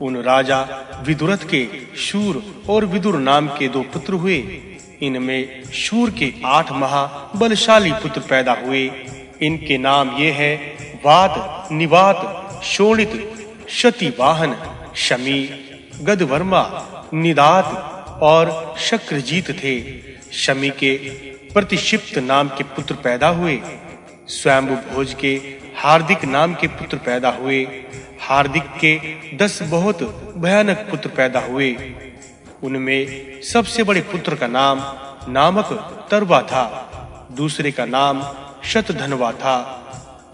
उन राजा विदुरथ के शूर और विदुर नाम के दो पुत्र हुए। इनमें शूर के आठ महा बलशाली पुत्र पैदा हुए। इनके नाम ये हैं वात निवात, शोणित, शतिवाहन, शमी, गदवर्मा, निदात और शक्रजीत थे। शमी के प्रतिशिप्त नाम के पुत्र पैदा हुए। स्वयंभु भोज के हार्दिक नाम के पुत्र पैदा हुए। हार्दिक के दस बहुत भयानक पुत्र पैदा हुए। उनमें सबसे बड़े पुत्र का नाम नामक तरवा था। दूसरे का नाम शतधनवा था।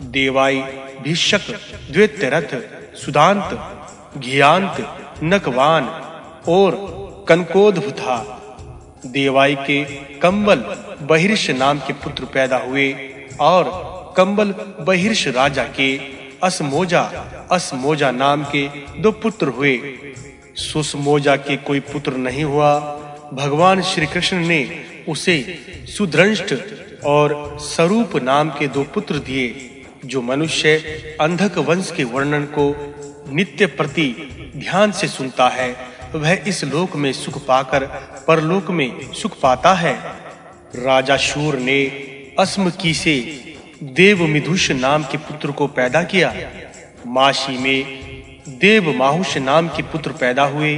देवाई भीषक द्वैत्यरथ, सुदांत, घियांत, नकवान और कनकोद्भ था। देवाई के कंबल बहिर्ष नाम के पुत्र पैदा हुए और कंबल बहिर्ष राजा के असमोजा असमोजा नाम के दो पुत्र हुए। सुसमोजा के कोई पुत्र नहीं हुआ। भगवान श्री कृष्ण ने उसे सुदृष्ट और स्वरूप नाम के दो पुत्र दिए, जो मनुष्य अंधक वंश के वर्णन को नित्य प्रति ध्यान से सुनता है। वह इस लोक में सुख पाकर परलोक में सुख पाता है। राजा शूर ने अस्म की से देव मिधुष नाम के पुत्र को पैदा किया। माशी में देव माहुष नाम के पुत्र पैदा हुए।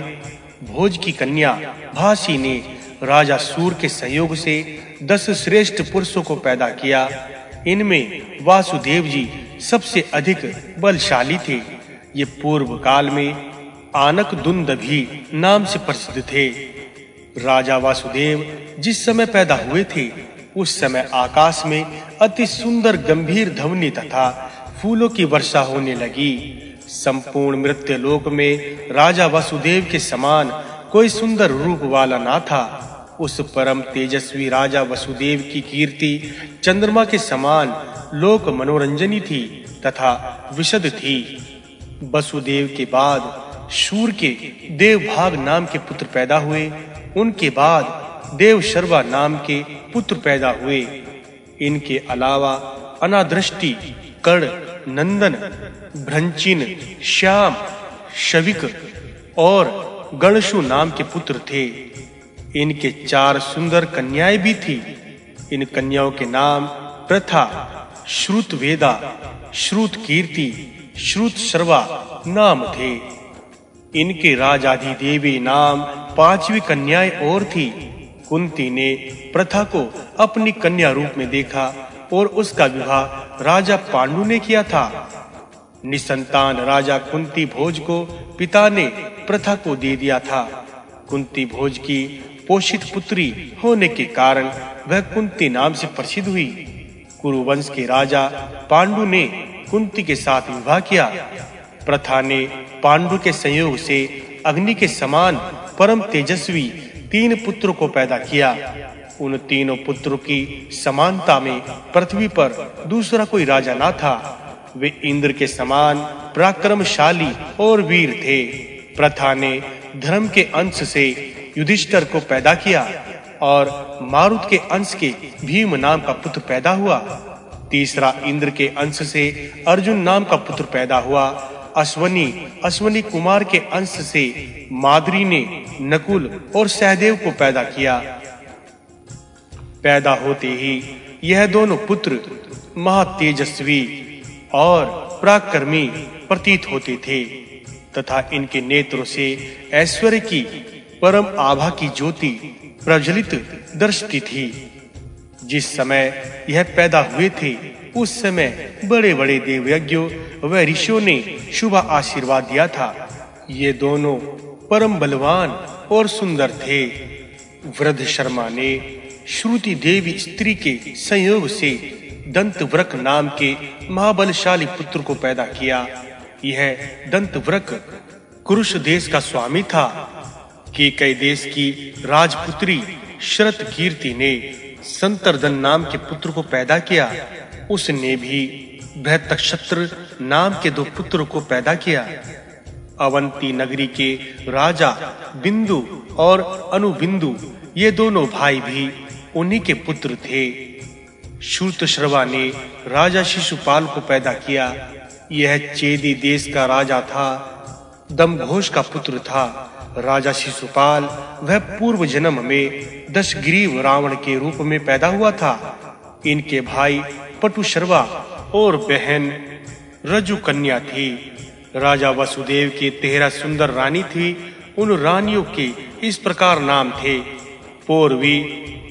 भोज की कन्या भासी ने राजा सूर के सहयोग से दस श्रेष्ठ पुरुषों को पैदा किया। इनमें वासुदेव जी सबसे अधिक बलशाली थे। ये पूर्व काल में आनक दुंद भी नाम से प्रसिद्ध थे। राजा वासुदेव जिस समय पैदा हुए थे उस समय आकाश में अति सुंदर गंभीर ध्वनि तथा फूलों की वर्षा होने लगी। संपूर्ण मृत्यु लोक में राजा वसुदेव के समान कोई सुंदर रूप वाला ना था। उस परम तेजस्वी राजा वसुदेव की कीर्ति चंद्रमा के समान लोक मनोरंजनी थी तथा विशद थी। वसुदेव के बाद शूर के देवभाग नाम के पुत्र पैदा हुए। उनके बाद देव शर्वा नाम के पुत्र पैदा हुए। इनके अलावा अनादृष्टि, कर्ण, नंदन, भ्रंचिन, श्याम, शविक और गणशु नाम के पुत्र थे। इनके चार सुंदर कन्याएँ भी थी। इन कन्याओं के नाम प्रथा श्रुत वेदा श्रुत कीर्ति श्रुत सर्वा नाम थे। इनके राजाधि देवी नाम पांचवी कन्याएँ और थी। कुंती ने प्रथा को अपनी कन्या रूप में देखा और उसका विवाह राजा पांडु ने किया था। निसंतान राजा कुंती भोज को पिता ने प्रथा को दे दिया था। कुंती भोज की पोषित पुत्री होने के कारण वह कुंती नाम से प्रसिद्ध हुई। कुरुवंश के राजा पांडु ने कुंती के साथ विवाह किया। प्रथा ने पांडु के संयोग से अग्नि के समान परम तेजस्वी तीन पुत्र को पैदा किया। उन तीनों पुत्रों की समानता में पृथ्वी पर दूसरा कोई राजा ना था। वे इंद्र के समान पराक्रमशाली और वीर थे। प्रथा ने धर्म के अंश से युधिष्ठिर को पैदा किया और मारुत के अंश के भीम नाम का पुत्र पैदा हुआ। तीसरा इंद्र के अंश से अर्जुन नाम का पुत्र पैदा हुआ। अश्वनी अश्वनी कुमार के अंश से माद्री ने नकुल और सहदेव को पैदा किया। पैदा होते ही यह दोनों पुत्र महातेजस्वी और पराक्रमी प्रतीत होते थे तथा इनके नेत्रों से ऐश्वर्य की परम आभा की ज्योति प्रज्वलित दर्शती थी। जिस समय यह पैदा हुए थे, उस समय बड़े-बड़े देवयज्ञों व ऋषियों ने शुभ आशीर्वाद दिया था। ये दोनों परम बलवान और सुंदर थे। वृद्ध शर्मा ने श्रुति देवी स्त्री के संयोग से दंतव्रक नाम के महाबलशाली पुत्र को पैदा किया। यह दंतव्रक कुरुष देश का स्वामी था। कि कई देश की राजपुत्री शरत कीर्ति ने संतरदन नाम के पुत्र को पैदा किया। उसने भी भैतक्षत्र नाम के दो पुत्र को पैदा किया। अवंती नगरी के राजा, बिंदु और अनुबिंदु, ये दोनों भाई भी उन्हीं के पुत्र थे। श्रुतश्रवा ने राजा शिशुपाल को पैदा किया। यह चेदी देश का राजा था, दमघोष का पुत्र था। राजा शिशुपाल वह पूर्व जन्म में दशग्रीव रावण के रूप में पैदा हुआ था। इनके भाई पटुशर्वा और बहन रजु कन्या थी। राजा वसुदेव की तेरह सुंदर रानी थी, उन रानियों के इस प्रकार नाम थे, पूर्वी,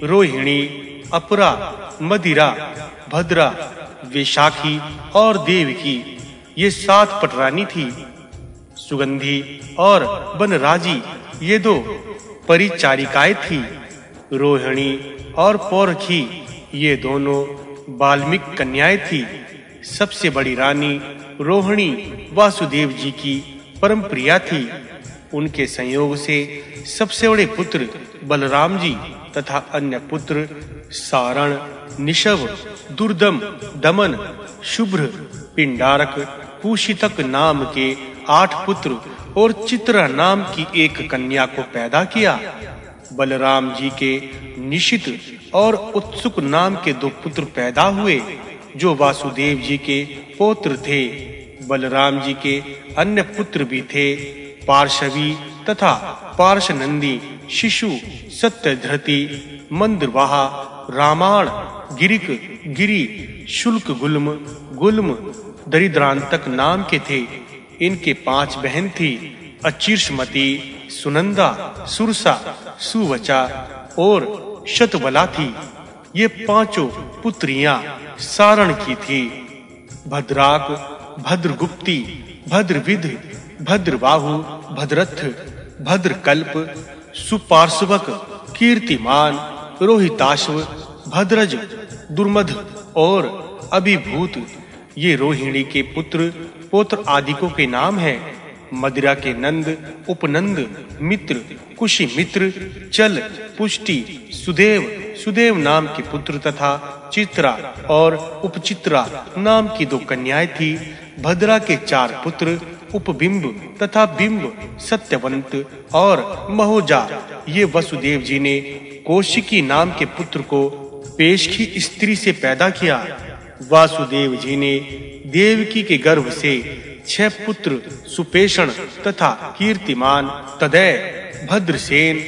रोहिणी, अपरा, मदिरा, भद्रा, विशाखी और देवकी। ये सात पटरानी थी। सुगंधी और बनराजी, ये दो परिचारिकाएँ थी। रोहिणी और पौरखी, ये दोनों बाल्मिक कन्याएँ थी। सबसे बड़ी रानी रोहिणी वासुदेव जी की परम प्रिया थी। उनके संयोग से सबसे बड़े पुत्र बलराम जी तथा अन्य पुत्र सारण, निशव, दुर्दम, दमन, शुभ्र, पिंडारक कुशितक नाम के आठ पुत्र और चित्रा नाम की एक कन्या को पैदा किया। बलराम जी के निशित और उत्सुक नाम के दो पुत्र पैदा हुए। जो वासुदेव जी के पोत्र थे, बलराम जी के अन्य पुत्र भी थे पार्शवी तथा पार्शनंदी शिशु, सत्यधृति, मंदवाहा रामाण गिरिक, गिरी शुल्क गुल्म गुल्म, दरिद्रांतक नाम के थे। इनके पाँच बहन थी, अचिर्षमती, सुनंदा, सुरसा, सुवचा और शतबला थी। ये पाँचों पुत्रियाँ सारण की थी। भद्राक, भद्रगुप्ती भद्रविध भद्रबाहु, भद्रथ, भद्रकल्प, सुपार्श्वक, कीर्तिमान, रोहिताश्व, भद्रज, दुर्मध और अभिभूत। ये रोहिणी के पुत्र, पोत्र आदिकों के नाम हैं? मदिरा के नंद, उपनंद, मित्र, कुशी मित्र, चल, पुष्टि, सुदेव सुदेव नाम के पुत्र तथा चित्रा और उपचित्रा नाम की दो कन्याएँ थी। भद्रा के चार पुत्र, उपबिंब तथा बिंब, सत्यवंत और महोजा। ये वसुदेव जी ने कौशिकी नाम के पुत्र को पेशकी स्त्री से पैदा किया। वासुदेव जी ने देवकी के गर्भ से छह पुत्र सुपेषण तथा कीर्तिमान तदय भद्रसेन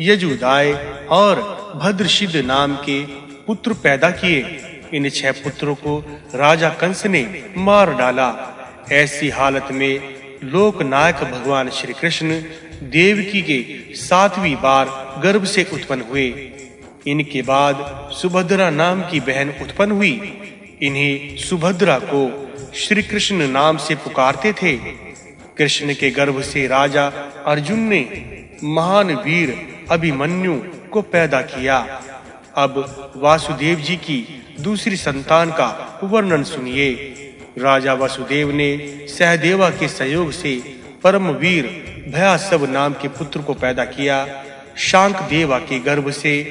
यजुदाय और भद्रशिद नाम के पुत्र पैदा किए। इन छह पुत्रों को राजा कंस ने मार डाला। ऐसी हालत में लोकनायक भगवान श्री कृष्ण देवकी के सातवीं बार गर्भ से उत्पन्न हुए। इनके बाद सुभद्रा नाम की बहन उत्पन्न हुई। इन्हें सुभद्रा को श्री कृष्ण नाम से पुकारते थे। कृष्ण के गर्भ से राजा अर्जुन ने महान वीर अभिमन्यु को पैदा किया। अब वासुदेव जी की दूसरी संतान का वर्णन सुनिए। राजा वासुदेव ने सहदेवा के सहयोग से परम वीर भयासव नाम के पुत्र को पैदा किया। शांक देवा के गर्भ से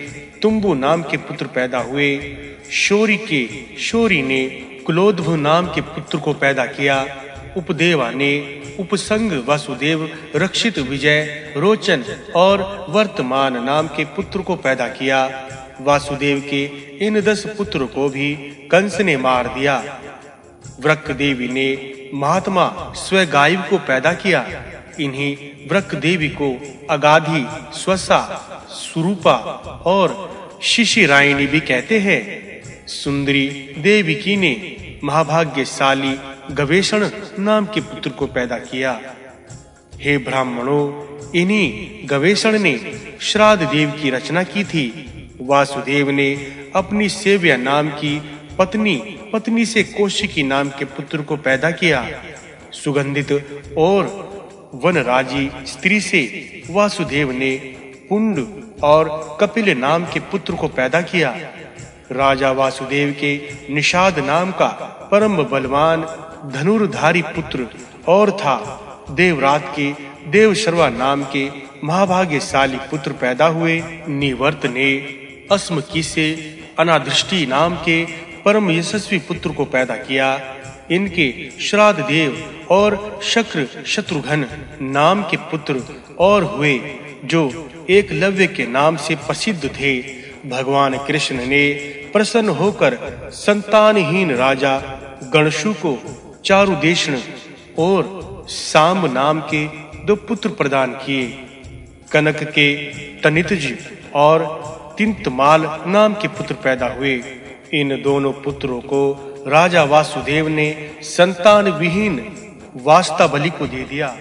तुम्बु नाम के पुत्र पैदा हुए। शोरी के शोरी ने कुलोद्भ नाम के पुत्र को पैदा किया। उपदेवा ने उपसंग वसुदेव, रक्षित विजय, रोचन और वर्तमान नाम के पुत्र को पैदा किया। वासुदेव के इन दस पुत्र को भी कंस ने मार दिया। वृक देवी ने महात्मा स्वगायु को पैदा किया। इन्हीं वृक देवी को अगाधी, स्वसा, सुरूपा और शिशिरायणी भी कहते हैं। सुंदरी देविकी ने महाभाग्यशाली गवेषण नाम के पुत्र को पैदा किया। हे ब्राह्मणों, इन्हीं गवेषण ने श्राद्ध देव की रचना की थी। वासुदेव ने अपनी सेव्या नाम की पत्नी पत्नी से कौशिकी नाम के पुत्र को पैदा किया। सुगंधित और वनराजी स्त्री से वासुदेव ने कुंड और कपिल नाम के पुत्र को पैदा किया। राजा वासुदेव के निषाद नाम का परम बलवान धनुर्धारी पुत्र और था। देवरात के देवशर्वा नाम के महाभाग्यशाली पुत्र पैदा हुए निवर्त ने अस्मकी से अनादृष्टि नाम के परम यशस्वी पुत्र को पैदा किया। इनके श्राद्ध देव और शक्र शत्रुघ्न नाम के पुत्र और हुए, जो एक लव्य के नाम से प्रसिद्ध थे। भगवान कृष्ण ने प्रसन्न होकर संतानहीन राजा गणशु को चारुदेशन और सांब नाम के दो पुत्र प्रदान किए। कनक के तनितज और तिंतमाल नाम के पुत्र पैदा हुए। इन दोनों पुत्रों को राजा वासुदेव ने संतान विहीन वास्ता बलि को दे दिया।